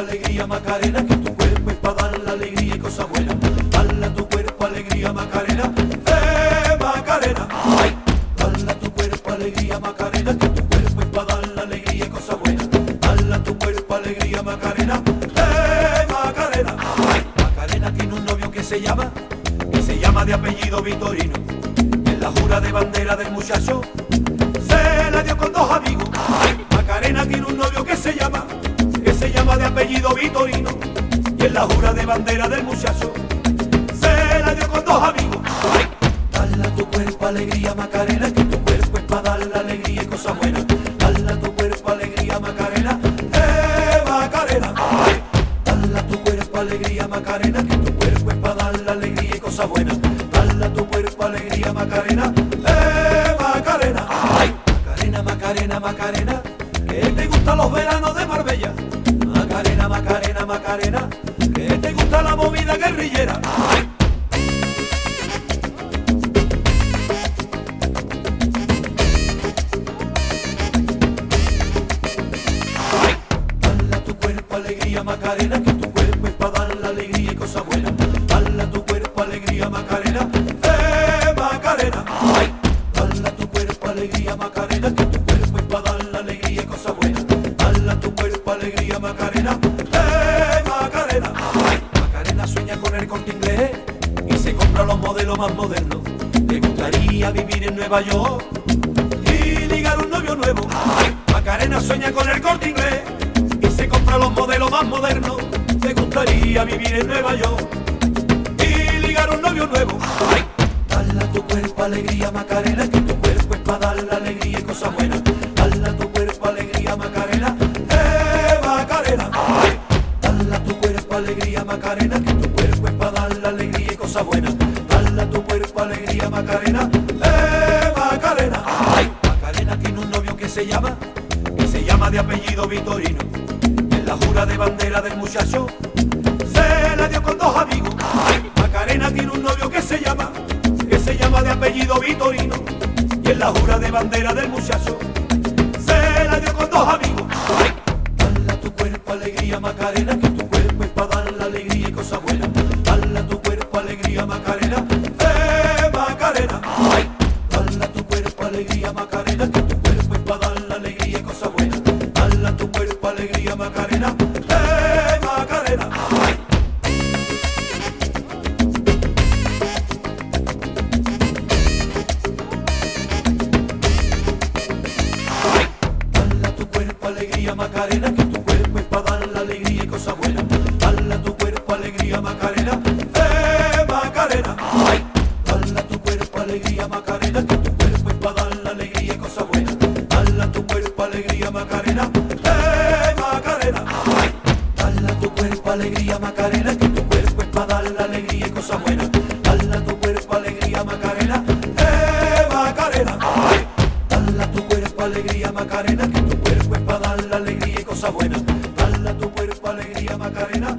alegría Macarena, que tu cuerpo es para dar la alegría y cosas buenas. Dala tu cuerpo alegría Macarena, eh Macarena. Ay. Dala tu cuerpo alegría Macarena, que tu cuerpo es para dar la alegría y cosas buenas. Dala tu cuerpo alegría Macarena, eh Macarena. Ay. Macarena tiene un novio que se llama, que se llama de apellido Vitorino. En la jura de bandera del muchacho se la dio con dos amigos. Ay. Macarena tiene un novio que se llama de apellido Vitorino. Y en la jura de bandera del muchacho se la dio con dos amigos. Ay, dale a tu cuerpo alegría Macarena, que tu cuerpo es para dar la alegría y cosas buenas. Dale a tu cuerpo alegría Macarena, eh Macarena. Ay, dale a tu cuerpo alegría Macarena, que tu cuerpo es para dar la alegría y cosas buenas. Dale a tu cuerpo alegría Macarena, Macarena, que te gusta la movida guerrillera. Ay, Dale a tu cuerpo alegría Macarena, que tu cuerpo es para dar la alegría y cosas buenas. Dale a tu cuerpo alegría Macarena, eh Macarena. Ay, dale a tu cuerpo alegría Macarena, que tu cuerpo es para dar la alegría y cosas buenas. Dale a tu cuerpo alegría Macarena, Sueña con el corte inglés y se compra los modelos más modernos. Le gustaría vivir en Nueva York y ligar un novio nuevo. Macarena sueña con el corte inglés y se compra los modelos más modernos. Le gustaría vivir en Nueva York y ligar un novio nuevo. Ay, dale a tu cuerpo alegría Macarena, que tu cuerpo es para dar la alegría y cosas buenas. Dale a tu cuerpo alegría Macarena, eh Macarena. Ay, dale a tu cuerpo alegría Macarena, que cosas buenas. Dale a tu cuerpo alegría Macarena, eh Macarena. Macarena tiene un novio que se llama, que se llama de apellido Vitorino. En la jura de bandera del muchacho se la dio con dos amigos. Macarena tiene un novio que se llama, que se llama de apellido Vitorino. Y en la jura de bandera del muchacho alegría Macarena, eh Macarena. Ay, Dale a tu cuerpo alegría Macarena, cuerpo alegría Macarena, que tu cuerpo es para dar la alegría y cosas buenas. Dale a tu cuerpo alegría Macarena, eh Macarena. Ay. Dale a tu cuerpo alegría Macarena, que tu cuerpo es para dar la alegría y cosas buenas. Dale a tu cuerpo alegría Macarena.